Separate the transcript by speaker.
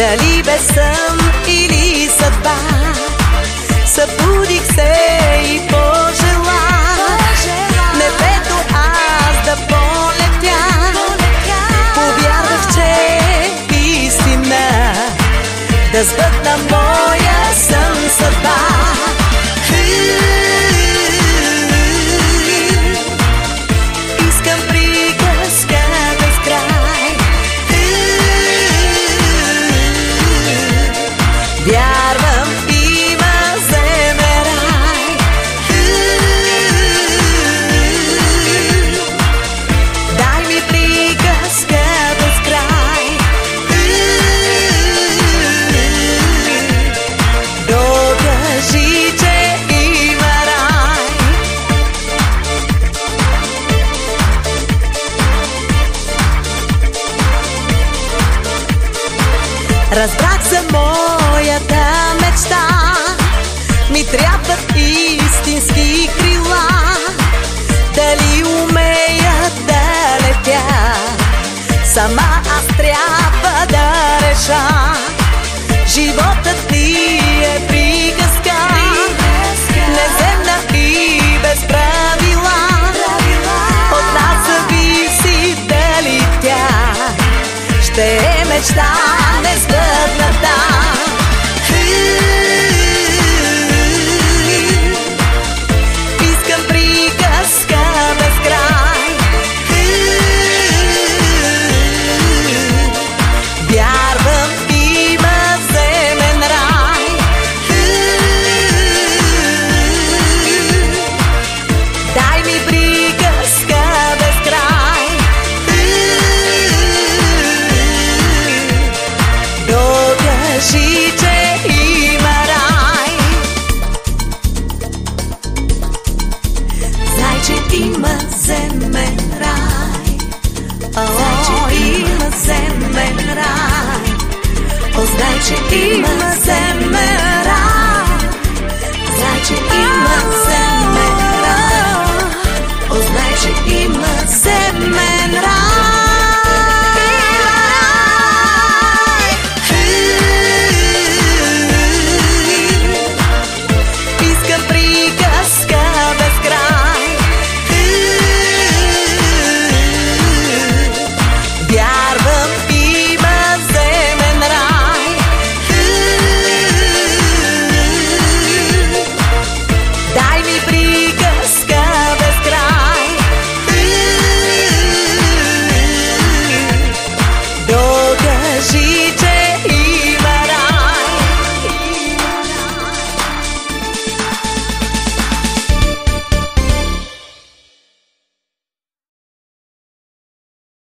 Speaker 1: Дали без сън Разбрах за моята мечта. Ми трябват истински крила. Дали умея да летя? Сама аз трябва да реша. Животът ни е приказка. Неземна и без правила. От нас зависи дали тя ще е мечта несбъдната. Искам земен рай. О, има земен рай. О, знай, че има земен рай.